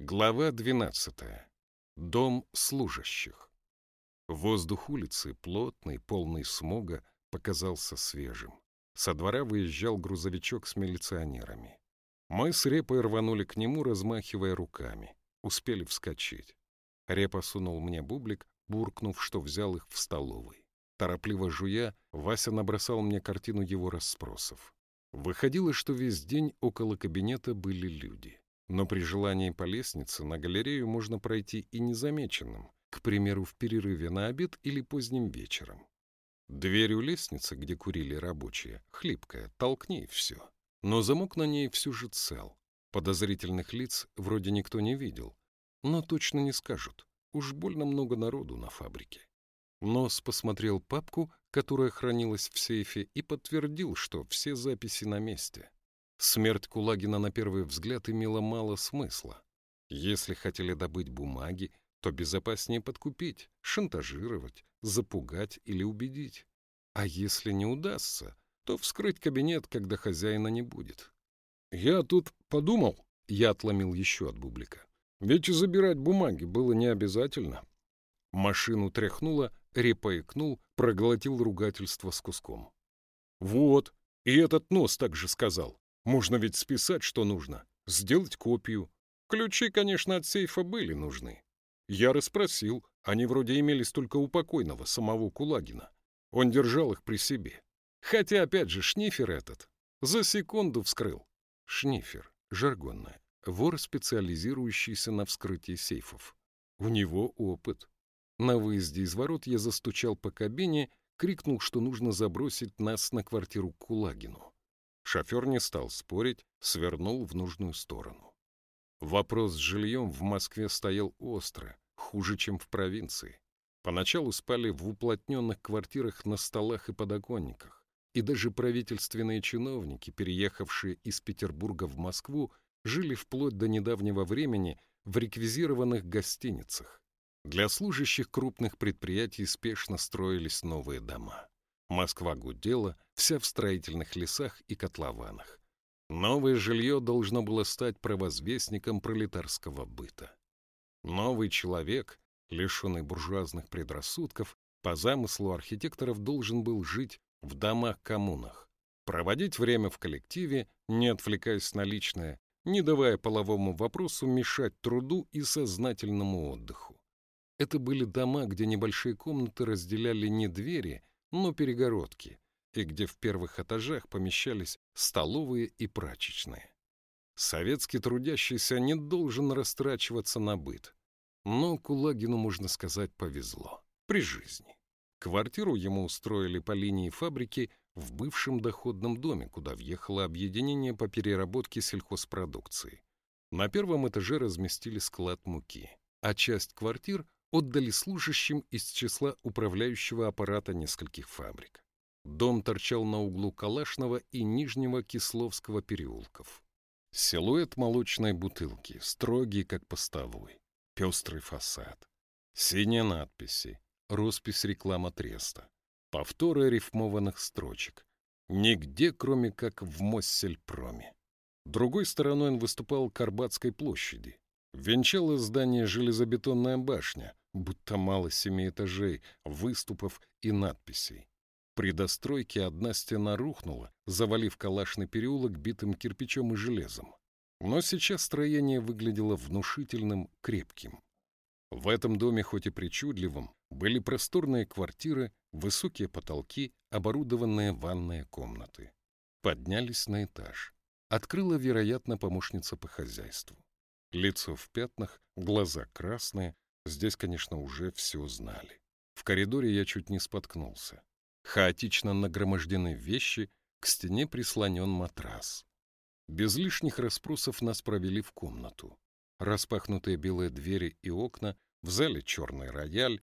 Глава 12. Дом служащих. Воздух улицы, плотный, полный смога, показался свежим. Со двора выезжал грузовичок с милиционерами. Мы с Репой рванули к нему, размахивая руками. Успели вскочить. Репа сунул мне бублик, буркнув, что взял их в столовой. Торопливо жуя, Вася набросал мне картину его расспросов. Выходило, что весь день около кабинета были люди. Но при желании по лестнице на галерею можно пройти и незамеченным, к примеру, в перерыве на обед или поздним вечером. Дверь у лестницы, где курили рабочие, хлипкая, толкни все. Но замок на ней все же цел. Подозрительных лиц вроде никто не видел, но точно не скажут. Уж больно много народу на фабрике. Нос посмотрел папку, которая хранилась в сейфе, и подтвердил, что все записи на месте. Смерть Кулагина на первый взгляд имела мало смысла. Если хотели добыть бумаги, то безопаснее подкупить, шантажировать, запугать или убедить. А если не удастся, то вскрыть кабинет, когда хозяина не будет. «Я тут подумал», — я отломил еще от бублика. «Ведь забирать бумаги было не обязательно». Машину тряхнуло, репа икнул, проглотил ругательство с куском. «Вот, и этот нос так же сказал. Можно ведь списать, что нужно, сделать копию. Ключи, конечно, от сейфа были нужны. Я расспросил, они вроде имелись только у покойного, самого Кулагина. Он держал их при себе. Хотя, опять же, шнифер этот за секунду вскрыл. Шнифер, жаргонное, вор, специализирующийся на вскрытии сейфов. У него опыт. На выезде из ворот я застучал по кабине, крикнул, что нужно забросить нас на квартиру к Кулагину. Шофер не стал спорить, свернул в нужную сторону. Вопрос с жильем в Москве стоял остро, хуже, чем в провинции. Поначалу спали в уплотненных квартирах на столах и подоконниках, и даже правительственные чиновники, переехавшие из Петербурга в Москву, жили вплоть до недавнего времени в реквизированных гостиницах. Для служащих крупных предприятий спешно строились новые дома. Москва гудела, вся в строительных лесах и котлованах. Новое жилье должно было стать провозвестником пролетарского быта. Новый человек, лишенный буржуазных предрассудков, по замыслу архитекторов должен был жить в домах-коммунах, проводить время в коллективе, не отвлекаясь на личное, не давая половому вопросу мешать труду и сознательному отдыху. Это были дома, где небольшие комнаты разделяли не двери, но перегородки, и где в первых этажах помещались столовые и прачечные. Советский трудящийся не должен растрачиваться на быт. Но Кулагину, можно сказать, повезло. При жизни. Квартиру ему устроили по линии фабрики в бывшем доходном доме, куда въехало объединение по переработке сельхозпродукции. На первом этаже разместили склад муки, а часть квартир отдали служащим из числа управляющего аппарата нескольких фабрик. Дом торчал на углу Калашного и Нижнего Кисловского переулков. Силуэт молочной бутылки, строгий, как постовой, пестрый фасад, синие надписи, роспись реклама треста, повторы рифмованных строчек. Нигде, кроме как в Моссельпроме. Другой стороной он выступал к Арбатской площади. Венчало здание железобетонная башня, будто мало семи этажей, выступов и надписей. При достройке одна стена рухнула, завалив калашный переулок битым кирпичом и железом. Но сейчас строение выглядело внушительным, крепким. В этом доме, хоть и причудливом, были просторные квартиры, высокие потолки, оборудованные ванные комнаты. Поднялись на этаж. Открыла, вероятно, помощница по хозяйству. Лицо в пятнах, глаза красные, Здесь, конечно, уже все знали. В коридоре я чуть не споткнулся. Хаотично нагромождены вещи, к стене прислонен матрас. Без лишних расспросов нас провели в комнату. Распахнутые белые двери и окна, в зале черный рояль,